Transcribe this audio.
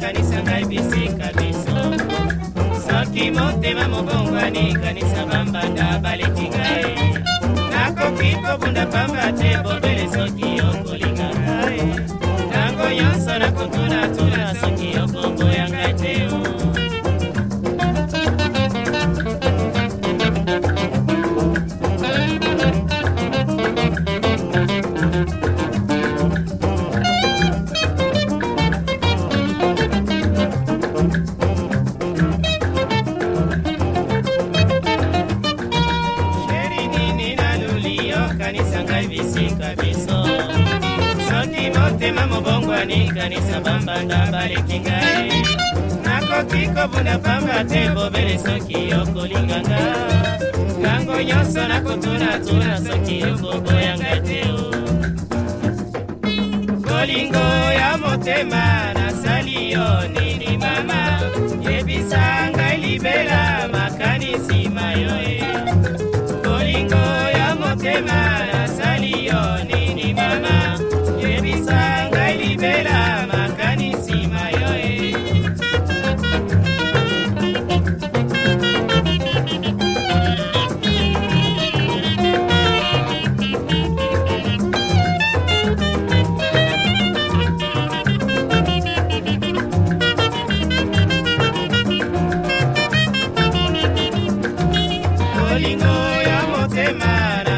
kanisa ngai bisika biso soki motema mobongwani kanisa bambanda baleki ngai nakoki kobunda pamba te bobele soki okolinga ngai ntango nyonso nakotuna bisika biso soki motema mobongwani kanisa bambanda baleki ngai nakoki kobunda pamba te bobele soki okolinganga ntango nyonso nakotunatuna soki okoboyanga te bolingo ya motema nasali yo nini mama yebisa ngai libela makanisi mayoe bolingo ya motema mino ya motema